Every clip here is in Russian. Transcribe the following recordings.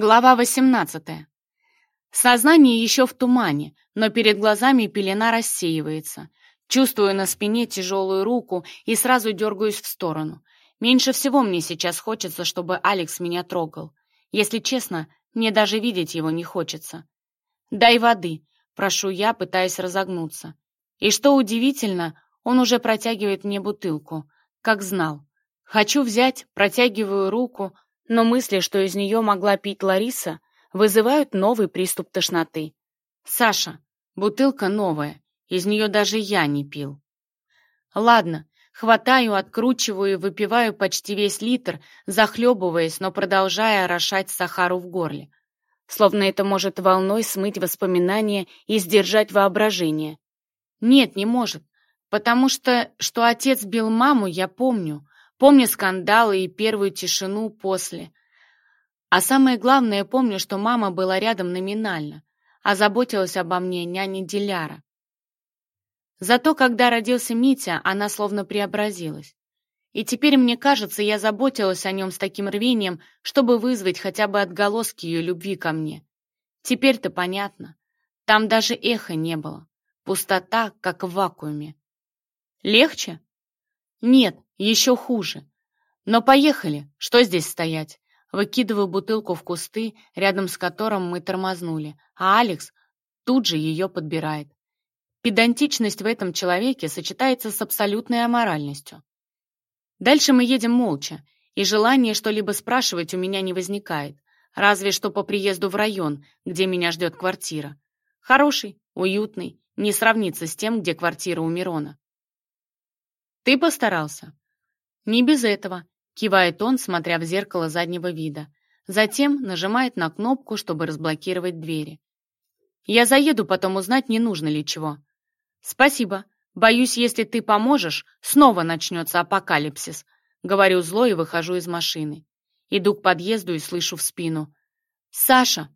Глава 18. Сознание еще в тумане, но перед глазами пелена рассеивается. Чувствую на спине тяжелую руку и сразу дергаюсь в сторону. Меньше всего мне сейчас хочется, чтобы Алекс меня трогал. Если честно, мне даже видеть его не хочется. «Дай воды», — прошу я, пытаясь разогнуться. И что удивительно, он уже протягивает мне бутылку, как знал. Хочу взять, протягиваю руку, но мысли, что из нее могла пить Лариса, вызывают новый приступ тошноты. «Саша, бутылка новая, из нее даже я не пил». «Ладно, хватаю, откручиваю и выпиваю почти весь литр, захлебываясь, но продолжая орошать сахару в горле. Словно это может волной смыть воспоминания и сдержать воображение. Нет, не может, потому что, что отец бил маму, я помню, Помню скандалы и первую тишину после. А самое главное, помню, что мама была рядом номинально, а заботилась обо мне няня Диляра. Зато, когда родился Митя, она словно преобразилась. И теперь, мне кажется, я заботилась о нем с таким рвением, чтобы вызвать хотя бы отголоски ее любви ко мне. Теперь-то понятно. Там даже эха не было. Пустота, как в вакууме. «Легче?» «Нет, еще хуже. Но поехали, что здесь стоять?» Выкидываю бутылку в кусты, рядом с которым мы тормознули, а Алекс тут же ее подбирает. Педантичность в этом человеке сочетается с абсолютной аморальностью. Дальше мы едем молча, и желание что-либо спрашивать у меня не возникает, разве что по приезду в район, где меня ждет квартира. Хороший, уютный, не сравнится с тем, где квартира у Мирона. Ты постарался?» «Не без этого», — кивает он, смотря в зеркало заднего вида. Затем нажимает на кнопку, чтобы разблокировать двери. «Я заеду потом узнать, не нужно ли чего». «Спасибо. Боюсь, если ты поможешь, снова начнется апокалипсис», — говорю зло и выхожу из машины. Иду к подъезду и слышу в спину. «Саша!»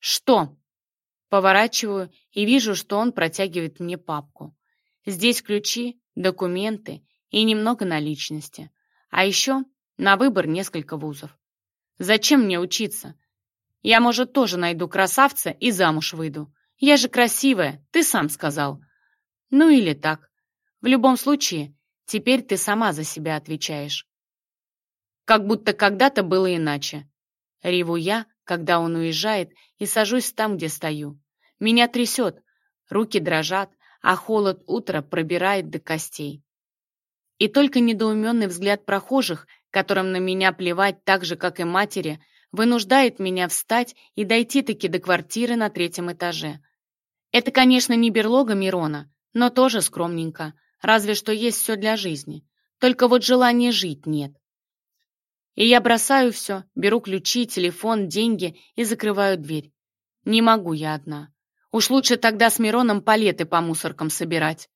«Что?» Поворачиваю и вижу, что он протягивает мне папку. Здесь ключи, документы и немного на личности, А еще на выбор несколько вузов. Зачем мне учиться? Я, может, тоже найду красавца и замуж выйду. Я же красивая, ты сам сказал. Ну или так. В любом случае, теперь ты сама за себя отвечаешь. Как будто когда-то было иначе. Реву я, когда он уезжает, и сажусь там, где стою. Меня трясет, руки дрожат, а холод утра пробирает до костей. И только недоуменный взгляд прохожих, которым на меня плевать так же, как и матери, вынуждает меня встать и дойти-таки до квартиры на третьем этаже. Это, конечно, не берлога Мирона, но тоже скромненько, разве что есть все для жизни. Только вот желания жить нет. И я бросаю все, беру ключи, телефон, деньги и закрываю дверь. Не могу я одна. Уж лучше тогда с Мироном палеты по мусоркам собирать.